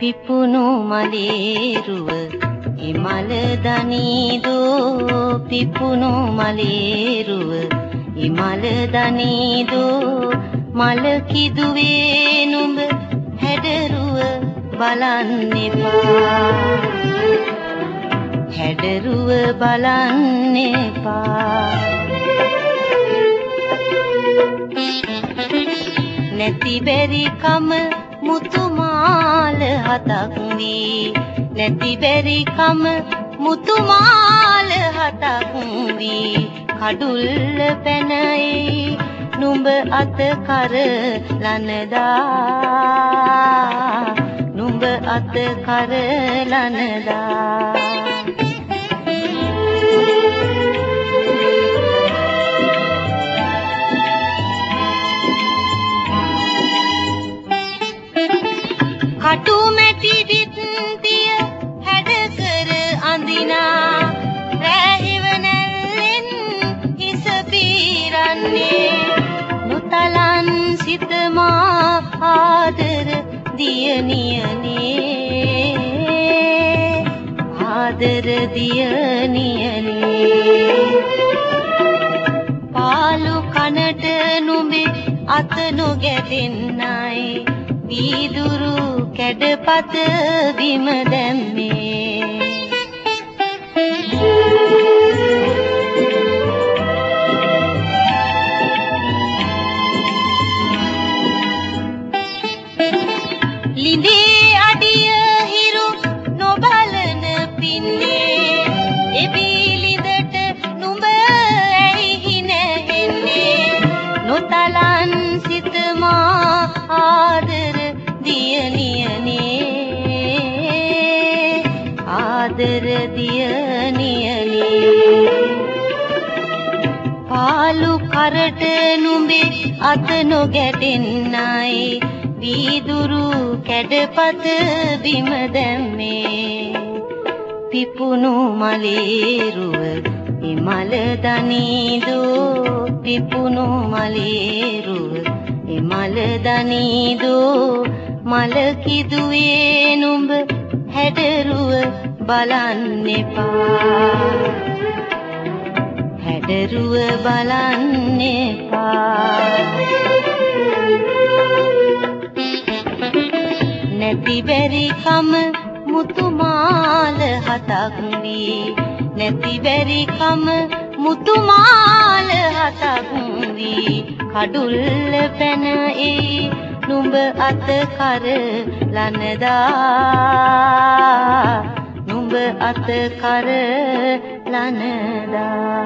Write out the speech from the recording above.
පිපුණු මලේරුව ඉමල දනීදෝ පිපුණු මලේරුව ඉමල දනීදෝ මල කිදුවේ නුඹ හැඩරුව බලන්න එපා හැඩරුව බලන්න එපා නැති බැරි කම මුතුමාල හතක් වී නැති බැරි කම මුතුමාල හතක් වී කඩුල්ල පැනයි නුඹ අත කර ලනදා නුඹ අත කර ලනදා අඳිනා රැහිව නැල්ලෙන් හිස පීරන්නේ. නොතලන් සිතමා ආදර දියනියනේ ආදර දියනියනේ පාලු කනට නුඹේ අත නොගැටෙන්නයි. වීදුරු කැඩපත බිම ආදර දියනියනේ පාලු කරට නුඹේ අත නොගැටෙන්නයි. වීදුරු කැඩපත බිම දැම්මේ. පිපුණු මලේරුව ඉමල දනීදෝ. පිපුණු මලේරුව ඉමල දනීදෝ. මල කිදුවේ නුඹ හැඩරුව බලන්න එපා හැඩරුව බලන්න එපා නැති බැරි කම මුතුමාල හතක් වී නැති බැරි කම මුතුමාල හතක් වී කඩුල්ල පැන ඒ නුඹ අත කර ලනදා නුඹ අත කර ලනදා.